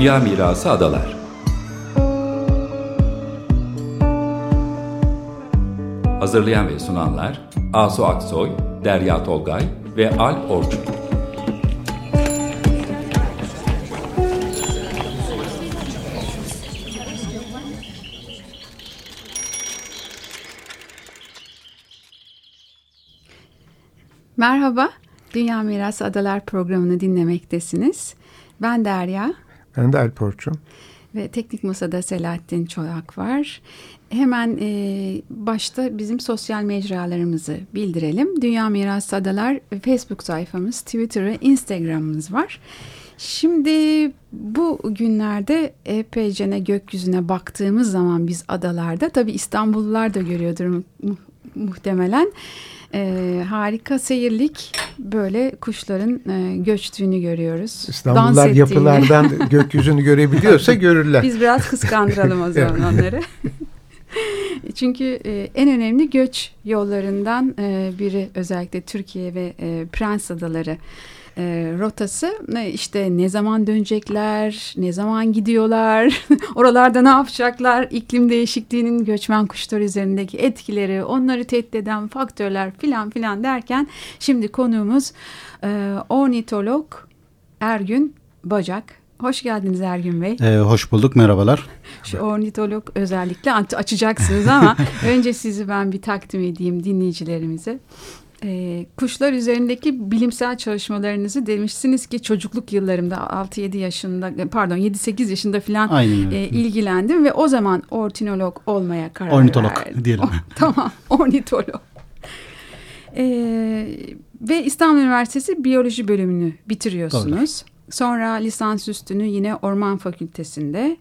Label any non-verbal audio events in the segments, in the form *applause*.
Dünya Mirası Adalar Hazırlayan ve sunanlar Asu Aksoy, Derya Tolgay ve Alp Orçun. Merhaba, Dünya Mirası Adalar programını dinlemektesiniz. Ben Derya. Ben de Alp Orçun. Ve Teknik Masa'da Selahattin Çolak var. Hemen e, başta bizim sosyal mecralarımızı bildirelim. Dünya Mirası Adalar Facebook sayfamız, Twitter ve Instagram'ımız var. Şimdi bu günlerde epeyce gökyüzüne baktığımız zaman biz adalarda tabii İstanbullular da görüyordur mu muhtemelen e, harika seyirlik böyle kuşların e, göçtüğünü görüyoruz. İstanbullular yapılardan *laughs* gökyüzünü görebiliyorsa görürler. Biz biraz kıskandıralım o zaman onları. *laughs* Çünkü e, en önemli göç yollarından e, biri özellikle Türkiye ve e, Prens Adaları e, rotası e, işte ne zaman dönecekler, ne zaman gidiyorlar, *laughs* oralarda ne yapacaklar, iklim değişikliğinin göçmen kuşlar üzerindeki etkileri, onları tehdit eden faktörler filan filan derken şimdi konuğumuz e, ornitolog Ergün Bacak. Hoş geldiniz Ergün Bey. Ee, hoş bulduk, merhabalar. Şu ornitolog özellikle açacaksınız ama *laughs* önce sizi ben bir takdim edeyim dinleyicilerimize. E, kuşlar üzerindeki bilimsel çalışmalarınızı demişsiniz ki çocukluk yıllarımda 6-7 yaşında pardon 7-8 yaşında falan e, ilgilendim ve o zaman ornitolog olmaya karar ornitolog verdim. Ornitolog diyelim. *laughs* Oh, tamam ornitolog. E, ve İstanbul Üniversitesi biyoloji bölümünü bitiriyorsunuz. Doğru. Sonra lisans üstünü yine Orman Fakültesi'nde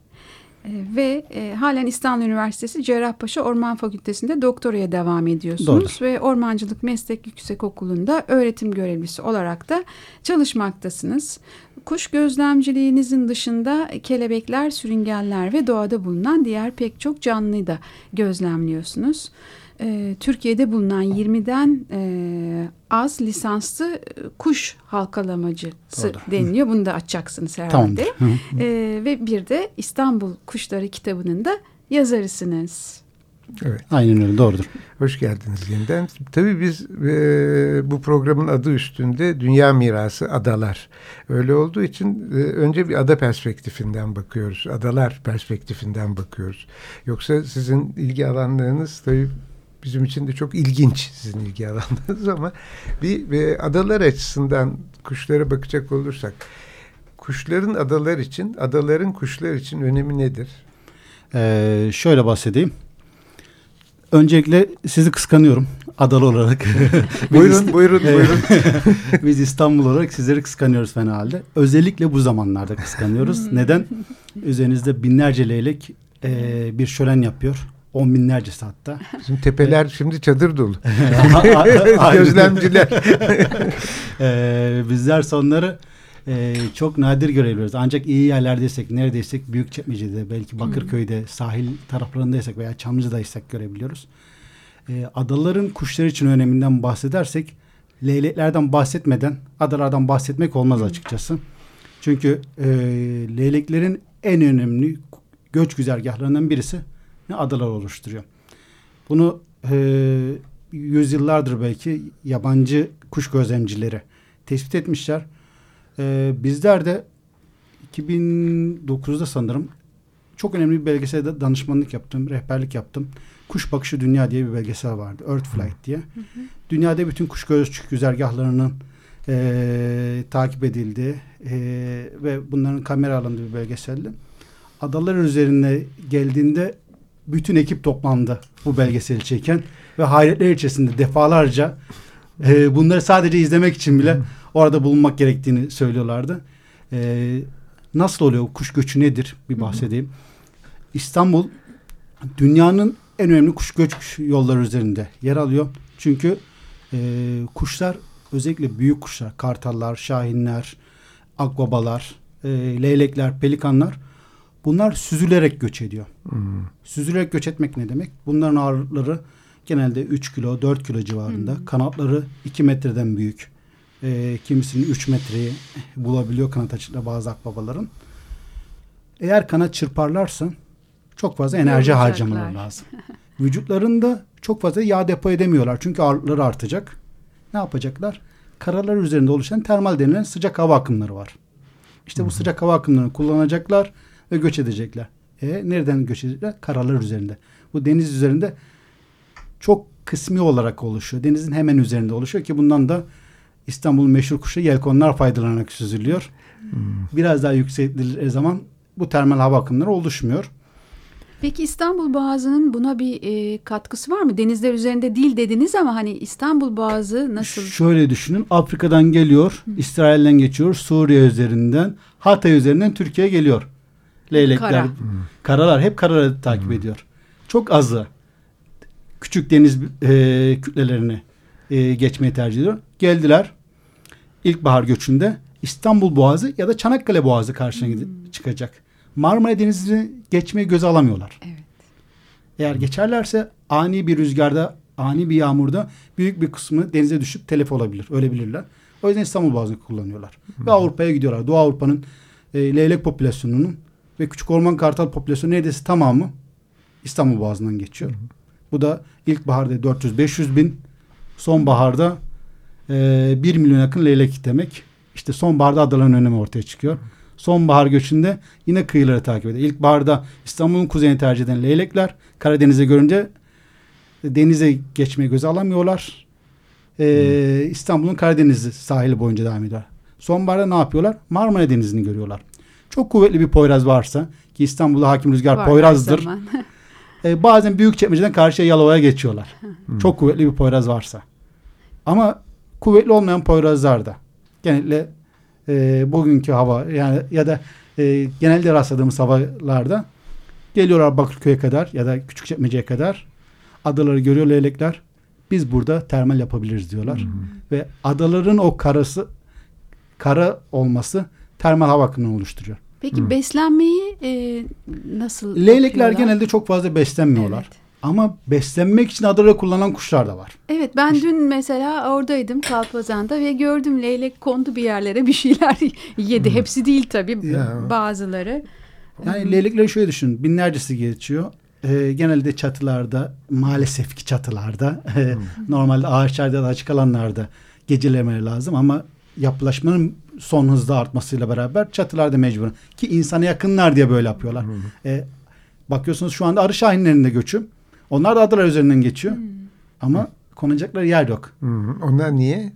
ve e, halen İstanbul Üniversitesi Cerrahpaşa Orman Fakültesi'nde doktoraya devam ediyorsunuz. Doğru. Ve Ormancılık Meslek Yüksekokulu'nda öğretim görevlisi olarak da çalışmaktasınız. Kuş gözlemciliğinizin dışında kelebekler, sürüngenler ve doğada bulunan diğer pek çok canlıyı da gözlemliyorsunuz e, Türkiye'de bulunan 20'den e, az lisanslı e, kuş halkalamacısı Doğru. deniliyor. Bunu da açacaksınız herhalde. E, ve bir de İstanbul Kuşları kitabının da yazarısınız. Evet. Aynen öyle doğrudur. Hoş geldiniz yeniden. Tabii biz e, bu programın adı üstünde Dünya Mirası Adalar. Öyle olduğu için e, önce bir ada perspektifinden bakıyoruz. Adalar perspektifinden bakıyoruz. Yoksa sizin ilgi alanlarınız tabii bizim için de çok ilginç sizin ilgi alanınız ama bir, bir adalar açısından kuşlara bakacak olursak kuşların adalar için, adaların kuşlar için önemi nedir? Ee, şöyle bahsedeyim. Öncelikle sizi kıskanıyorum adalı olarak. *laughs* buyurun, buyurun, buyurun. *laughs* Biz İstanbul olarak sizleri kıskanıyoruz fena halde. Özellikle bu zamanlarda kıskanıyoruz. Neden? Üzerinizde binlerce leylek e, bir şölen yapıyor on binlerce hatta. Bizim tepeler şimdi çadır dolu. *laughs* Gözlemciler. *laughs* ee, bizler sonları e, çok nadir görebiliyoruz. Ancak iyi yerlerdeysek, neredeysek Büyükçekmece'de, belki Bakırköy'de, sahil taraflarındaysak veya Çamlıca'daysak görebiliyoruz. E, adaların kuşlar için öneminden bahsedersek, leyleklerden bahsetmeden adalardan bahsetmek olmaz açıkçası. Çünkü e, leyleklerin en önemli göç güzergahlarından birisi adalar oluşturuyor. Bunu e, yüzyıllardır belki yabancı kuş gözlemcileri tespit etmişler. E, bizler de 2009'da sanırım çok önemli bir belgeselde danışmanlık yaptım, rehberlik yaptım. Kuş Bakışı Dünya diye bir belgesel vardı. Earth Flight diye. Hı hı. Dünyada bütün kuş göç güzergahlarının e, takip edildiği e, ve bunların kamera alındığı bir belgeseldi. Adalar üzerine geldiğinde bütün ekip toplandı bu belgeseli çeken ve hayretler içerisinde defalarca e, bunları sadece izlemek için bile orada bulunmak gerektiğini söylüyorlardı. E, nasıl oluyor? Kuş göçü nedir? Bir bahsedeyim. İstanbul dünyanın en önemli kuş göç yolları üzerinde yer alıyor. Çünkü e, kuşlar özellikle büyük kuşlar, kartallar, şahinler, akbabalar, e, leylekler, pelikanlar Bunlar süzülerek göç ediyor. Hmm. Süzülerek göç etmek ne demek? Bunların ağırlıkları genelde 3 kilo 4 kilo civarında. Hmm. Kanatları 2 metreden büyük. E, kimisinin 3 metreyi bulabiliyor kanat açıkla bazı akbabaların. Eğer kanat çırparlarsa çok fazla enerji harcamaları lazım. *laughs* Vücutlarında çok fazla yağ depo edemiyorlar. Çünkü ağırlıkları artacak. Ne yapacaklar? Karalar üzerinde oluşan termal denilen sıcak hava akımları var. İşte bu sıcak hava akımlarını kullanacaklar ve göç edecekler. E, nereden göç edecekler? Karalar üzerinde. Bu deniz üzerinde çok kısmi olarak oluşuyor. Denizin hemen üzerinde oluşuyor ki bundan da İstanbul'un meşhur kuşu yelkonlar faydalanarak süzülüyor. Biraz daha yükseltildiği zaman bu termal hava akımları oluşmuyor. Peki İstanbul Boğazı'nın buna bir e, katkısı var mı? Denizler üzerinde değil dediniz ama hani İstanbul Boğazı nasıl? Şöyle düşünün. Afrika'dan geliyor, İsrail'den geçiyor, Suriye üzerinden, Hatay üzerinden Türkiye'ye geliyor. Leylekler, Kara. karalar hep karaları takip ediyor. Çok azı küçük deniz e, kütlelerini e, geçmeyi tercih ediyor. Geldiler. İlkbahar göçünde İstanbul Boğazı ya da Çanakkale Boğazı karşına gidip çıkacak. Marmara Denizi'ni geçmeyi göze alamıyorlar. Evet. Eğer geçerlerse ani bir rüzgarda, ani bir yağmurda büyük bir kısmı denize düşüp telef olabilir, ölebilirler. O yüzden İstanbul Boğazı'nı kullanıyorlar. Ve Avrupa'ya gidiyorlar. Doğu Avrupa'nın e, leylek popülasyonunun ve küçük orman kartal popülasyonu neredeyse tamamı İstanbul Boğazı'ndan geçiyor. Bu da ilkbaharda 400-500 bin, sonbaharda e, 1 milyon yakın leylek demek. İşte sonbaharda adaların önemi ortaya çıkıyor. Sonbahar göçünde yine kıyıları takip ediyor. İlkbaharda İstanbul'un kuzeyini tercih eden leylekler Karadeniz'e görünce denize geçmeyi göze alamıyorlar. Ee, İstanbul'un Karadeniz sahili boyunca devam ediyor. Sonbaharda ne yapıyorlar? Marmara Denizi'ni görüyorlar. Çok kuvvetli bir Poyraz varsa ki İstanbul'da hakim rüzgar Var Poyraz'dır. *laughs* E, bazen büyük çekmeceden karşıya Yalova'ya geçiyorlar. Çok kuvvetli bir Poyraz varsa. Ama kuvvetli olmayan Poyrazlar da genellikle e, bugünkü hava yani ya da e, genelde rastladığımız havalarda geliyorlar Bakırköy'e kadar ya da Küçükçekmece'ye kadar adaları görüyor leylekler. Biz burada termal yapabiliriz diyorlar. Ve adaların o karası kara olması termal hava akımını oluşturuyor. Peki beslenmeyi e, nasıl Leylekler yapıyorlar? genelde çok fazla beslenmiyorlar. Evet. Ama beslenmek için adaları kullanan kuşlar da var. Evet ben dün mesela oradaydım Kalpazan'da ve gördüm leylek kondu bir yerlere bir şeyler *laughs* yedi. Hepsi değil tabii Ya. bazıları. Yani leylekleri şöyle düşünün. Binlercesi geçiyor. Ee, genelde çatılarda maalesef ki çatılarda e, *laughs* normalde ağaçlarda da açık alanlarda gecelemeleri lazım ama yapılaşmanın son hızda artmasıyla beraber çatılarda mecbur. Ki insana yakınlar diye böyle yapıyorlar. Ee, bakıyorsunuz şu anda arı şahinlerinde göçü. Onlar da adalar üzerinden geçiyor. Ama konacakları yer yok. Hı, onlar niye?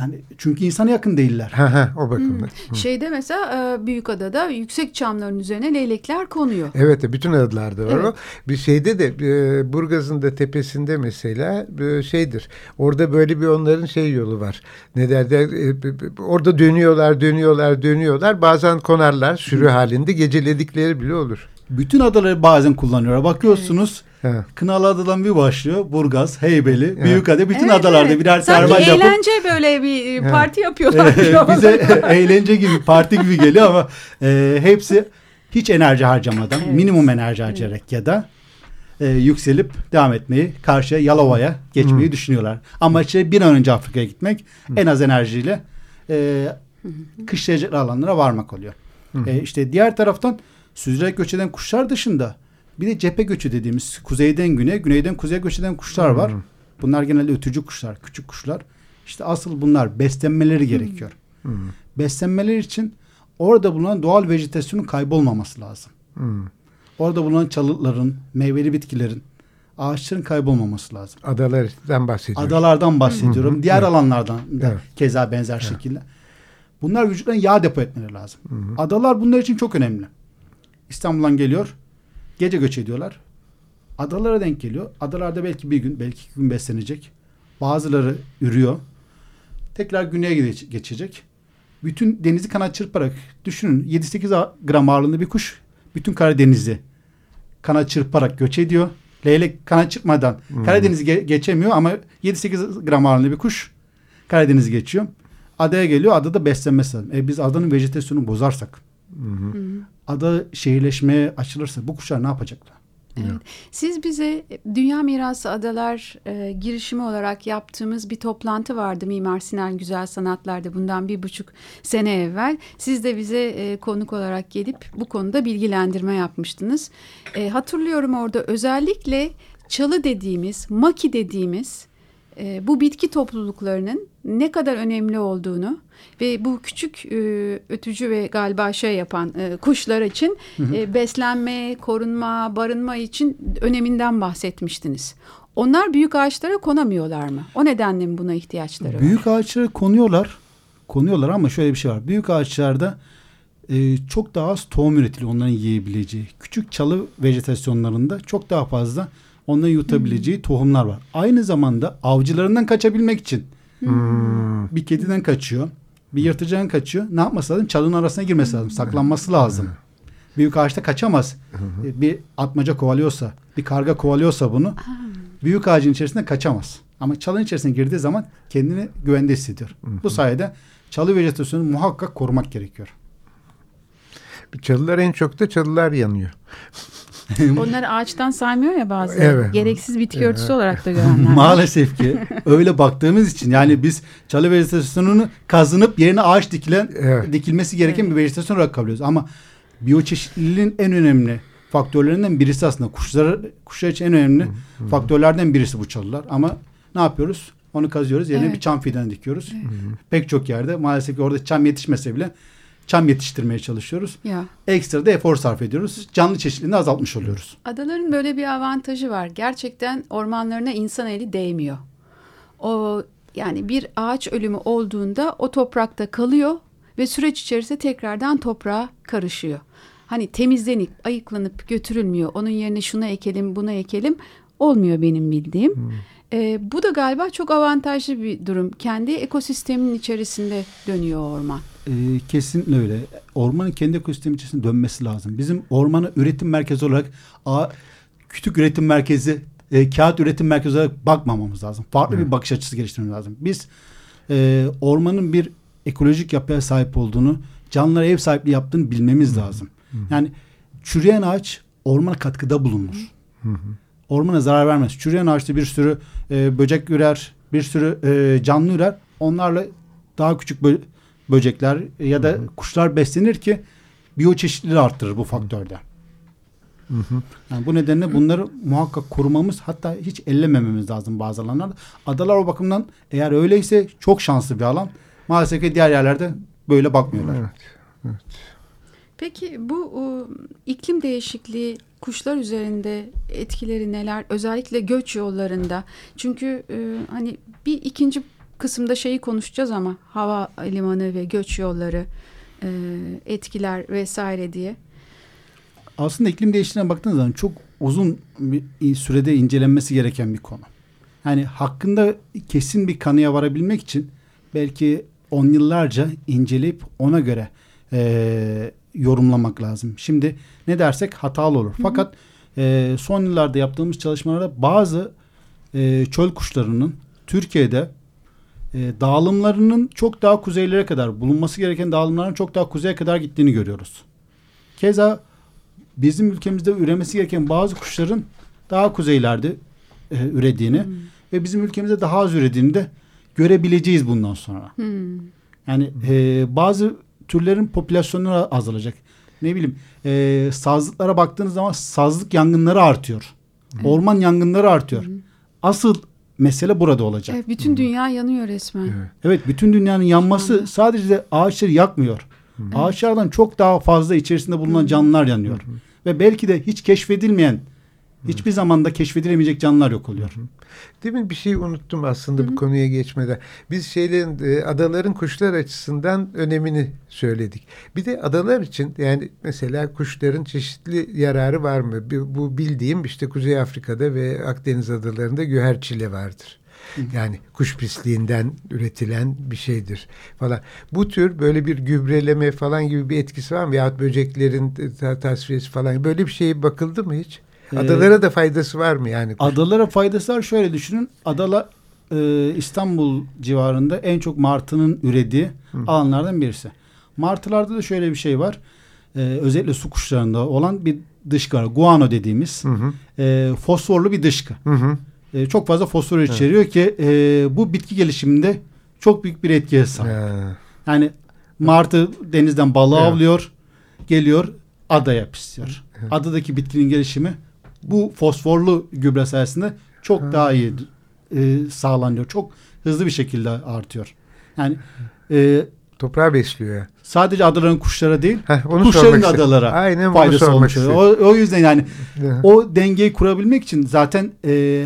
Yani çünkü insana yakın değiller. Ha ha o bakımdan. Hı. Şeyde mesela e, Büyükada'da yüksek çamların üzerine leylekler konuyor. Evet bütün adalarda var Evet. o. Bir şeyde de e, Burgaz'ın da tepesinde mesela e, şeydir. Orada böyle bir onların şey yolu var. Ne derler? e, orada dönüyorlar, dönüyorlar, dönüyorlar. Bazen konarlar sürü halinde geceledikleri bile olur. Bütün adaları bazen kullanıyorlar. Bakıyorsunuz Ha. Kınalı Adadan bir başlıyor. Burgaz, Heybeli, Evet. Büyükade bütün Evet, adalarda evet. birer Sanki termal yapıp eğlence böyle bir e, Evet. parti yapıyorlar. *laughs* e, bize eğlence gibi, parti gibi geliyor ama e, hepsi hiç enerji harcamadan, Evet. minimum enerji harcayarak ya da e, yükselip devam etmeyi, karşıya Yalova'ya geçmeyi düşünüyorlar. Ama şey bir an önce Afrika'ya gitmek, en az enerjiyle e, kışlayacakları alanlara varmak oluyor. E, işte diğer taraftan süzülerek göç eden kuşlar dışında bir de cephe göçü dediğimiz kuzeyden güneye, güneyden kuzeye göç eden kuşlar var. Bunlar genelde ötücü kuşlar, küçük kuşlar. İşte asıl bunlar beslenmeleri gerekiyor. Beslenmeleri için orada bulunan doğal vejetasyonun kaybolmaması lazım. Hı. Orada bulunan çalıların, meyveli bitkilerin, ağaçların kaybolmaması lazım. Adalardan bahsediyoruz. Adalardan bahsediyorum. Diğer alanlardan da Evet. keza benzer şekilde. Bunlar vücutlarına yağ depo etmeleri lazım. Adalar bunlar için çok önemli. İstanbul'dan geliyor. Gece göç ediyorlar. Adalara denk geliyor. Adalarda belki bir gün, belki iki gün beslenecek. Bazıları ürüyor. Tekrar güneye geçecek. Bütün denizi kanat çırparak düşünün 7-8 a- gram ağırlığında bir kuş bütün Karadeniz'i kanat çırparak göç ediyor. Leylek kanat çırpmadan Karadeniz'i ge- geçemiyor ama 7-8 gram ağırlığında bir kuş Karadeniz'i geçiyor. Adaya geliyor. Adada beslenmesi lazım. E biz adanın vejetasyonunu bozarsak ada şehirleşmeye açılırsa bu kuşlar ne yapacaklar? Evet. Siz bize Dünya Mirası Adalar e, girişimi olarak yaptığımız bir toplantı vardı Mimar Sinan Güzel Sanatlar'da bundan bir buçuk sene evvel. Siz de bize e, konuk olarak gelip bu konuda bilgilendirme yapmıştınız. E, hatırlıyorum orada özellikle çalı dediğimiz, maki dediğimiz e, bu bitki topluluklarının ne kadar önemli olduğunu ve bu küçük e, ötücü ve galiba şey yapan e, kuşlar için e, beslenme, korunma, barınma için öneminden bahsetmiştiniz. Onlar büyük ağaçlara konamıyorlar mı? O nedenle mi buna ihtiyaçları var? Büyük ağaçlara konuyorlar. Konuyorlar ama şöyle bir şey var. Büyük ağaçlarda e, çok daha az tohum üretiliyor onların yiyebileceği. Küçük çalı vejetasyonlarında çok daha fazla onların yutabileceği tohumlar var. Aynı zamanda avcılarından kaçabilmek için bir kediden kaçıyor. Bir yırtıcıdan kaçıyor. Ne yapması lazım? Çalının arasına girmesi lazım. Saklanması lazım. Büyük ağaçta kaçamaz. Bir atmaca kovalıyorsa, bir karga kovalıyorsa bunu büyük ağacın içerisinde kaçamaz. Ama çalın içerisine girdiği zaman kendini güvende hissediyor. Bu sayede çalı vejetasyonunu muhakkak korumak gerekiyor. Çalılar en çok da çalılar yanıyor. *laughs* Onları ağaçtan saymıyor ya bazı. Evet. Gereksiz bitki örtüsü olarak da *laughs* görenler. Maalesef ki öyle baktığımız için yani biz çalı vejetasyonunu kazınıp yerine ağaç dikilen Evet. dikilmesi gereken bir vejetasyon olarak kabul ediyoruz. Ama biyoçeşitliliğin en önemli faktörlerinden birisi aslında kuşlar kuşlar için en önemli faktörlerden birisi bu çalılar. Ama ne yapıyoruz? Onu kazıyoruz. Yerine Evet. bir çam fidanı dikiyoruz. Pek çok yerde maalesef ki orada çam yetişmese bile çam yetiştirmeye çalışıyoruz. Ya. Ekstra da efor sarf ediyoruz. Canlı çeşitliliğini azaltmış oluyoruz. Adaların böyle bir avantajı var. Gerçekten ormanlarına insan eli değmiyor. O yani bir ağaç ölümü olduğunda o toprakta kalıyor ve süreç içerisinde tekrardan toprağa karışıyor. Hani temizlenip ayıklanıp götürülmüyor. Onun yerine şunu ekelim, bunu ekelim olmuyor benim bildiğim. Ee, bu da galiba çok avantajlı bir durum. Kendi ekosisteminin içerisinde dönüyor orman. Ee, kesin öyle. Ormanın kendi ekosistemi içerisinde dönmesi lazım. Bizim ormanı üretim merkezi olarak a, kütük üretim merkezi, e, kağıt üretim merkezi olarak bakmamamız lazım. Farklı bir bakış açısı geliştirmemiz lazım. Biz e, ormanın bir ekolojik yapıya sahip olduğunu, canlılara ev sahipliği yaptığını bilmemiz lazım. Yani çürüyen ağaç ormana katkıda bulunur. Ormana zarar vermez. Çürüyen ağaçta bir sürü e, böcek ürer, bir sürü e, canlı ürer. Onlarla daha küçük bö- böcekler ya da kuşlar beslenir ki biyoçeşitliliği arttırır bu faktörde. Yani bu nedenle bunları muhakkak korumamız hatta hiç ellemememiz lazım bazı alanlarda. Adalar o bakımdan eğer öyleyse çok şanslı bir alan. Maalesef ki diğer yerlerde böyle bakmıyorlar. Evet. Peki bu e, iklim değişikliği kuşlar üzerinde etkileri neler? Özellikle göç yollarında. Çünkü e, hani bir ikinci kısımda şeyi konuşacağız ama hava limanı ve göç yolları e, etkiler vesaire diye. Aslında iklim değişikliğine baktığınız zaman çok uzun bir sürede incelenmesi gereken bir konu. Yani hakkında kesin bir kanıya varabilmek için belki on yıllarca inceleyip ona göre eee, yorumlamak lazım. Şimdi ne dersek hatalı olur. Fakat eee, son yıllarda yaptığımız çalışmalarda bazı eee, çöl kuşlarının Türkiye'de eee, dağılımlarının çok daha kuzeylere kadar bulunması gereken dağılımların çok daha kuzeye kadar gittiğini görüyoruz. Keza bizim ülkemizde üremesi gereken bazı kuşların daha kuzeylerde e, ürediğini ve bizim ülkemizde daha az ürediğini de görebileceğiz bundan sonra. Hmm. Yani e, bazı türlerin popülasyonları azalacak. Ne bileyim e, sazlıklara baktığınız zaman sazlık yangınları artıyor. Orman yangınları artıyor. Asıl mesele burada olacak. Evet, bütün dünya yanıyor resmen. Evet. Evet bütün dünyanın yanması anda. sadece de ağaçları yakmıyor. Ağaçlardan çok daha fazla içerisinde bulunan canlılar yanıyor. Ve belki de hiç keşfedilmeyen, hiçbir zamanda keşfedilemeyecek canlılar yok oluyor. Demin bir şey unuttum aslında bu konuya geçmeden. Biz şeylerin e, adaların kuşlar açısından önemini söyledik. Bir de adalar için yani mesela kuşların çeşitli yararı var mı? Bu- bildiğim işte Kuzey Afrika'da ve Akdeniz adalarında güherçile vardır. Yani kuş pisliğinden üretilen bir şeydir falan. Bu tür böyle bir gübreleme falan gibi bir etkisi var mı? Yahut böceklerin ta- tasfiyesi falan böyle bir şeye bakıldı mı hiç? Ee, Adalara da faydası var mı yani? Adalara faydası var. Şöyle düşünün. Adala e, İstanbul civarında en çok martının ürediği alanlardan birisi. Martılarda da şöyle bir şey var. E, özellikle su kuşlarında olan bir dışkı var. Guano dediğimiz Hı hı. e, fosforlu bir dışkı. Hı hı. E, çok fazla fosfor içeriyor ki e, bu bitki gelişiminde çok büyük bir etkiye sahip. Ha. Yani martı denizden balığı Evet. avlıyor, geliyor adaya pisliyor. Adadaki bitkinin gelişimi bu fosforlu gübre sayesinde çok daha iyi e, sağlanıyor. Çok hızlı bir şekilde artıyor. Yani e, Toprağı besliyor sadece adaların kuşlara değil, Heh, onu kuşların adalara Aynen faydası olmuş. O, o yüzden yani o dengeyi kurabilmek için zaten e,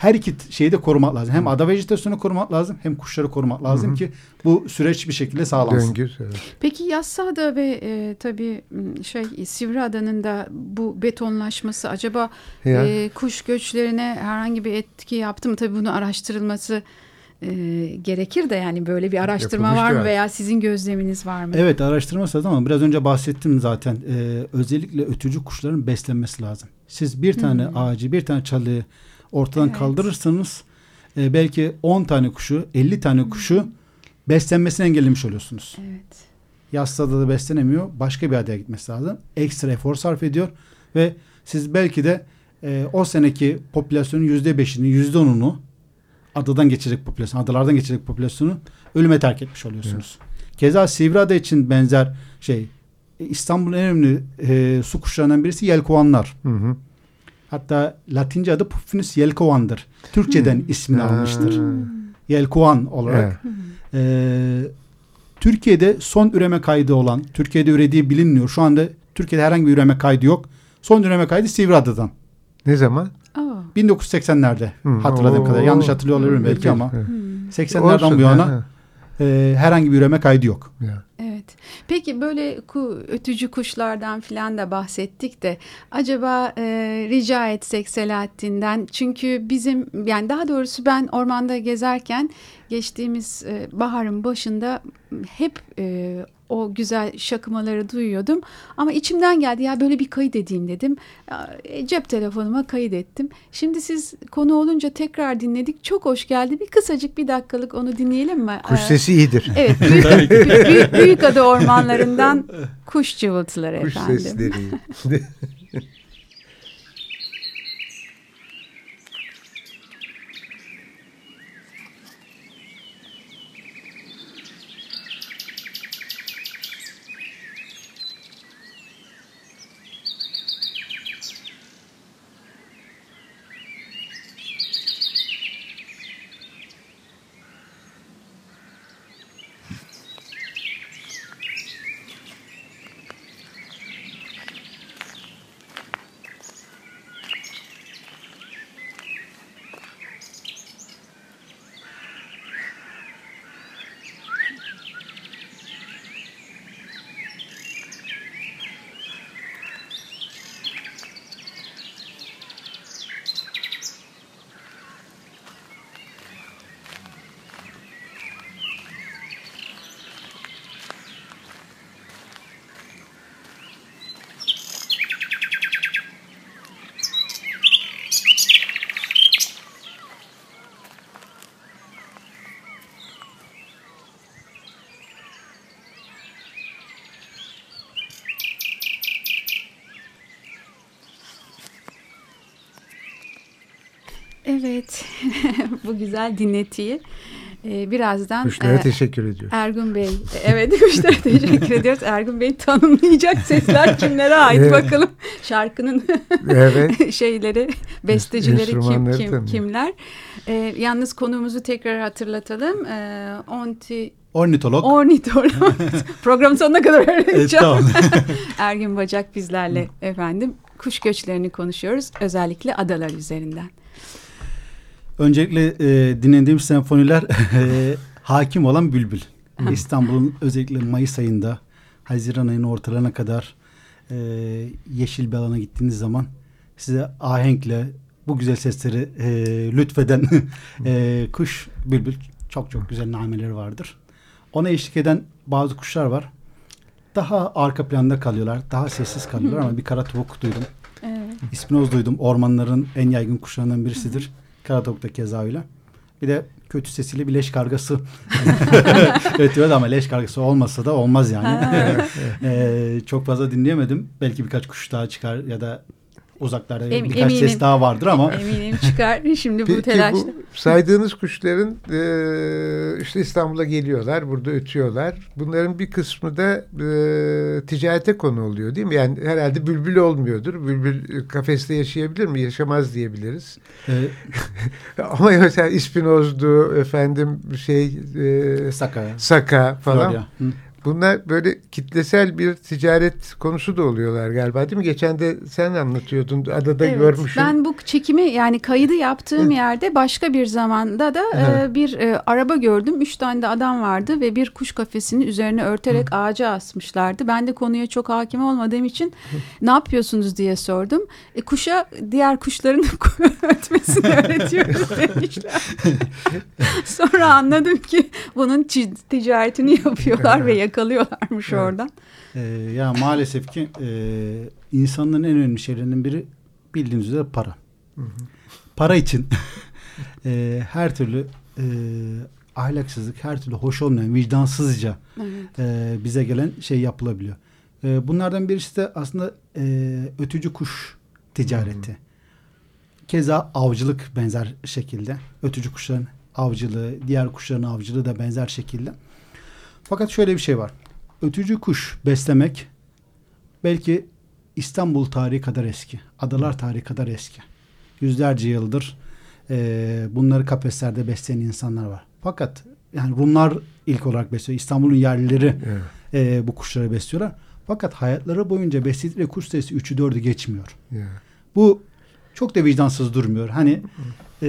her iki şeyi de korumak lazım. Hem ada vejetasyonu korumak lazım hem kuşları korumak lazım Hı ki bu süreç bir şekilde sağlansın. Döngü. evet. Peki Yassıada ve e, tabii şey Sivriada'nın da bu betonlaşması acaba Ya. e, kuş göçlerine herhangi bir etki yaptı mı? Tabii bunu araştırılması e, gerekir de yani böyle bir araştırma Yapılmıştır var mı veya sizin gözleminiz var mı? Evet araştırma sırası ama biraz önce bahsettim zaten. Ee, özellikle ötücü kuşların beslenmesi lazım. Siz bir tane ağacı, bir tane çalıyı ortadan Evet. kaldırırsanız e, belki 10 tane kuşu, 50 tane kuşu beslenmesini engellemiş oluyorsunuz. Evet. Yassıada da beslenemiyor. Başka bir adaya gitmesi lazım. Ekstra efor sarf ediyor ve siz belki de e, o seneki popülasyonun %5'ini, %10'unu adadan geçecek popülasyon, adalardan geçecek popülasyonu ölüme terk etmiş oluyorsunuz. Keza Sivriada için benzer şey İstanbul'un en önemli e, su kuşlarından birisi yelkovanlar. Hı hı. Hatta Latince adı Puffinus yelkovandır. Türkçeden ismini Ha. almıştır. Yelkovan olarak. Evet. Ee, Türkiye'de son üreme kaydı olan, Türkiye'de ürediği bilinmiyor. Şu anda Türkiye'de herhangi bir üreme kaydı yok. Son üreme kaydı Sivriada'dan. Ne zaman? Aa. 1980'lerde Hı, hatırladığım oo. kadar. Yanlış hatırlıyor olabilirim belki ama Evet. Hmm. 80'lerden Olsun, bu yana ha, e, herhangi bir üreme kaydı yok. Ya. Evet. Peki böyle ku, ötücü kuşlardan filan da bahsettik de acaba e, rica etsek Selahattin'den? Çünkü bizim yani daha doğrusu ben ormanda gezerken geçtiğimiz e, baharın başında hep e, o güzel şakımaları duyuyordum ama içimden geldi ya böyle bir kayıt edeyim dedim. E, cep telefonuma kayıt ettim. Şimdi siz konu olunca tekrar dinledik. Çok hoş geldi. Bir kısacık bir dakikalık onu dinleyelim mi? Kuş Ee, sesi iyidir. Evet, *laughs* büyük, büyük, Büyükada ormanlarından kuş cıvıltıları Kuş efendim. sesleri *laughs* Evet, *laughs* bu güzel dinletiyi e, birazdan Kuşlara e, teşekkür ediyorum. Ergun Bey, evet kuşlara *laughs* teşekkür ediyoruz. Ergun Bey tanımlayacak sesler kimlere ait Evet. bakalım. Şarkının Evet. *laughs* şeyleri, bestecileri kim, kim tanıyor. kimler. E, yalnız konuğumuzu tekrar hatırlatalım. E, onti, Ornitolog. ornitolog. Program sonuna kadar Evet, öğreneceğim. tamam. Ergün Bacak bizlerle efendim. Kuş göçlerini konuşuyoruz. Özellikle adalar üzerinden. Öncelikle e, dinlediğim senfoniler e, hakim olan bülbül. İstanbul'un özellikle Mayıs ayında Haziran ayının ortalarına kadar e, yeşil bir alana gittiğiniz zaman size ahenkle bu güzel sesleri e, lütfeden e, kuş bülbül çok çok güzel nameleri vardır. Ona eşlik eden bazı kuşlar var. Daha arka planda kalıyorlar. Daha sessiz kalıyorlar ama bir kara tavuk duydum. Evet. İspinoz duydum. Ormanların en yaygın kuşlarından birisidir. Karatok'ta keza öyle. Bir de kötü sesiyle bir leş kargası *laughs* ötüyordu ama leş kargası olmasa da olmaz yani. *laughs* ee, çok fazla dinleyemedim. Belki birkaç kuş daha çıkar ya da uzaklarda Em, birkaç eminim. ses daha vardır ama *laughs* Eminim çıkar *laughs* şimdi bu Peki telaşla. bu saydığınız kuşların e, işte İstanbul'a geliyorlar, burada ötüyorlar. Bunların bir kısmı da e, ticarete konu oluyor değil mi? Yani herhalde bülbül olmuyordur. Bülbül kafeste yaşayabilir mi? Yaşamaz diyebiliriz. e, *laughs* Ama mesela ispinozdu, efendim şey e, Saka, saka falan. Florya. Hı. Bunlar böyle kitlesel bir ticaret konusu da oluyorlar galiba değil mi? Geçen de sen anlatıyordun adada Evet, görmüşüm. Ben bu çekimi yani kaydı yaptığım yerde başka bir zamanda da e, bir e, araba gördüm. Üç tane de adam vardı ve bir kuş kafesini üzerine örterek ağaca asmışlardı. Ben de konuya çok hakim olmadığım için ne yapıyorsunuz diye sordum. E, kuşa diğer kuşların *laughs* ötmesini öğretiyoruz *laughs* demişler. Sonra anladım ki bunun ticaretini yapıyorlar ve yakalıyorlarmış Evet. oradan. Ee, ya maalesef ki e, insanların en önemli şeylerinden biri bildiğiniz üzere para. Para için *laughs* e, her türlü e, ahlaksızlık, her türlü hoş olmayan, vicdansızca Evet. e, bize gelen şey yapılabiliyor. E, bunlardan birisi de aslında e, ötücü kuş ticareti. Keza avcılık benzer şekilde. Ötücü kuşların avcılığı, diğer kuşların avcılığı da benzer şekilde. Fakat şöyle bir şey var. Ötücü kuş beslemek belki İstanbul tarihi kadar eski. Adalar tarihi kadar eski. Yüzlerce yıldır e, bunları kafeslerde besleyen insanlar var. Fakat yani Rumlar ilk olarak besliyor. İstanbul'un yerlileri Evet. e, bu kuşları besliyorlar. Fakat hayatları boyunca besledikleri kuş sayısı 3'ü 4'ü geçmiyor. Ya. Bu çok da vicdansız durmuyor. Hani e,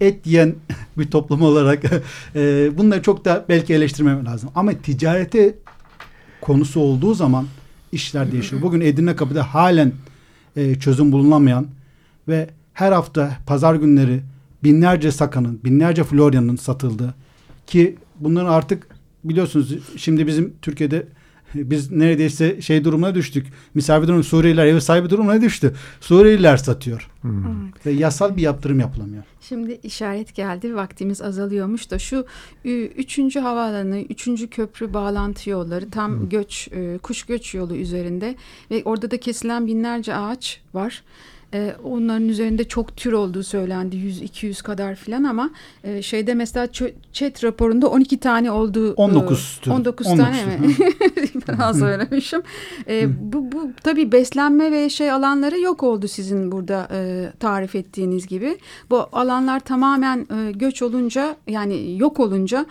et yiyen bir toplum olarak *laughs* e, bunları çok da belki eleştirmem lazım. Ama ticarete konusu olduğu zaman işler değişiyor. Bugün Edirne Kapı'da halen e, çözüm bulunamayan ve her hafta pazar günleri binlerce sakanın, binlerce floryanın satıldığı ki bunların artık biliyorsunuz şimdi bizim Türkiye'de biz neredeyse şey durumuna düştük. Misafir durumu Suriyeliler ev sahibi durumuna düştü. Suriyeliler satıyor. Hmm. Ve yasal bir yaptırım yapılamıyor. Şimdi işaret geldi vaktimiz azalıyormuş da şu üçüncü havaalanı, üçüncü köprü bağlantı yolları tam göç e, kuş göç yolu üzerinde ve orada da kesilen binlerce ağaç var. E, onların üzerinde çok tür olduğu söylendi 100-200 kadar filan ama e, şeyde mesela chat raporunda 12 tane olduğu 19 e, tür. 19, 19 tane mi? *laughs* Biraz söylemişim. E, bu, bu tabii beslenme ve şey alanları yok oldu sizin burada e, tarif ettiğiniz gibi. Bu alanlar tamamen e, göç olunca yani yok olunca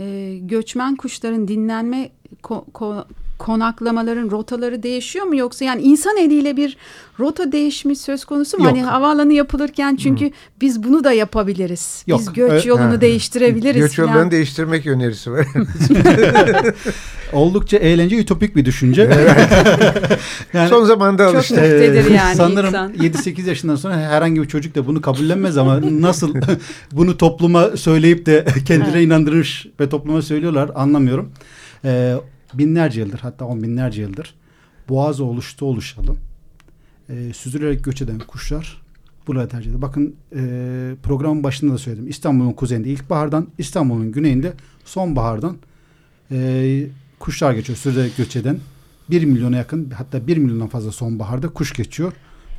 e, göçmen kuşların dinlenme ko- ko- konaklamaların rotaları değişiyor mu yoksa yani insan eliyle bir rota değişimi söz konusu mu? Yok. Hani havaalanı yapılırken çünkü biz bunu da yapabiliriz. Biz Yok. göç Ö- yolunu Ha. değiştirebiliriz. Göç falan. yollarını değiştirmek önerisi var. *laughs* Oldukça eğlence, ütopik bir düşünce. *laughs* yani, Son zamanda Çok alıştık. muktedir yani sanırım insan. 7-8 yaşından sonra herhangi bir çocuk da bunu kabullenmez ama *laughs* nasıl bunu topluma söyleyip de kendine Evet. inandırmış ve topluma söylüyorlar anlamıyorum. Ee, binlerce yıldır hatta on binlerce yıldır boğaz oluştu oluşalım. Ee, süzülerek göç eden kuşlar buraya tercih ediyor. Bakın e, programın başında da söyledim. İstanbul'un kuzeyinde ilkbahardan, İstanbul'un güneyinde sonbahardan e, kuşlar geçiyor. Süzülerek göç eden 1 milyona yakın hatta 1 milyondan fazla sonbaharda kuş geçiyor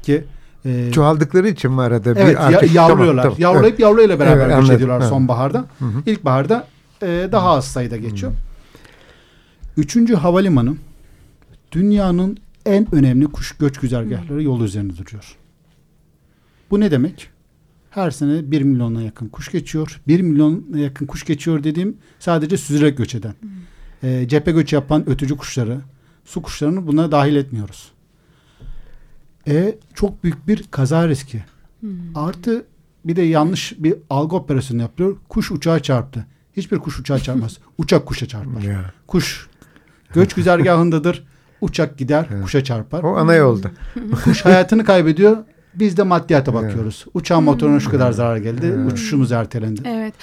ki e, Çoğaldıkları için mi arada? Evet ya, artık- yavruyorlar. Tamam, tamam. Yavrulayıp yavruyla beraber Evet, göç ediyorlar Evet. sonbaharda. Hı hı. İlkbaharda e, daha az sayıda geçiyor. Üçüncü havalimanı dünyanın en önemli kuş göç güzergahları yol üzerinde duruyor. Bu ne demek? Her sene 1 milyona yakın kuş geçiyor. 1 milyona yakın kuş geçiyor dediğim sadece süzerek göç eden. E, cephe göç yapan ötücü kuşları, su kuşlarını buna dahil etmiyoruz. E, çok büyük bir kaza riski. Artı bir de yanlış bir algı operasyonu yapıyor. Kuş uçağa çarptı. Hiçbir kuş uçağa çarpmaz. *laughs* Uçak kuşa çarpar. Ya. Kuş göç güzergahındadır. Uçak gider, kuşa çarpar. O ana yolda. *laughs* Kuş hayatını kaybediyor. Biz de maddiyata bakıyoruz. Uçağın motoruna şu kadar zarar geldi. Evet. Uçuşumuz ertelendi. Evet.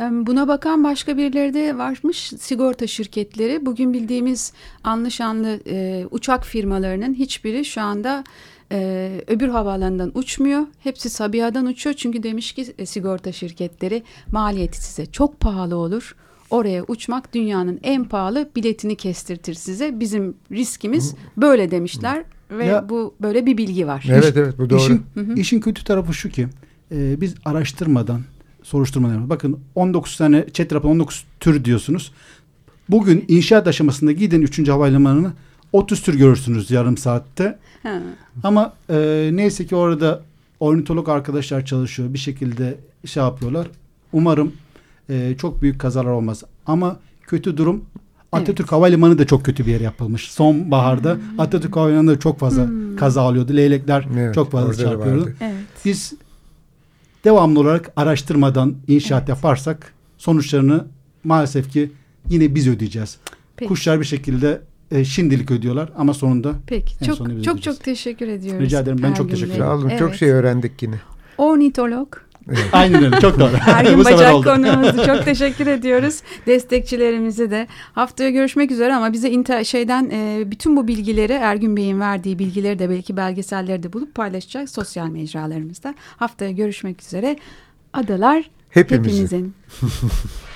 Buna bakan başka birileri de varmış sigorta şirketleri. Bugün bildiğimiz anlı şanlı e, uçak firmalarının hiçbiri şu anda e, öbür havaalanından uçmuyor. Hepsi Sabiha'dan uçuyor çünkü demiş ki e, sigorta şirketleri maliyeti size çok pahalı olur. Oraya uçmak dünyanın en pahalı biletini kestirtir size. Bizim riskimiz böyle demişler ve ya, bu böyle bir bilgi var. Evet evet bu doğru. İşin, işin kötü tarafı şu ki e, biz araştırmadan soruşturmalar. Bakın 19 tane chat rapor 19 tür diyorsunuz. Bugün inşaat aşamasında gidin 3. havalimanına 30 tür görürsünüz yarım saatte. Ha. Ama e, neyse ki orada ornitolog arkadaşlar çalışıyor. Bir şekilde şey yapıyorlar. Umarım e, çok büyük kazalar olmaz. Ama kötü durum Atatürk evet. Havalimanı da çok kötü bir yer yapılmış. Sonbaharda hmm. Atatürk Havalimanı'nda çok fazla hmm. kaza alıyordu. Leylekler evet, çok fazla çarpıyordu. Evet. Biz devamlı olarak araştırmadan inşaat evet. yaparsak sonuçlarını maalesef ki yine biz ödeyeceğiz. Peki. Kuşlar bir şekilde e, şimdilik ödüyorlar ama sonunda Peki. çok çok ödeyeceğiz. çok teşekkür ediyoruz. Rica ederim. Ben çok teşekkür ederim. Sağ olun. Evet. Çok şey öğrendik yine. Ornitolog. Evet. Aynen öyle çok doğru. Ergin *laughs* Bacak konuğumuzdu. Çok *laughs* teşekkür ediyoruz. Destekçilerimize de. Haftaya görüşmek üzere ama bize inter şeyden e, bütün bu bilgileri Ergün Bey'in verdiği bilgileri de belki belgeselleri de bulup paylaşacak sosyal mecralarımızda. Haftaya görüşmek üzere. Adalar Hepimizin. hepimizin. *laughs*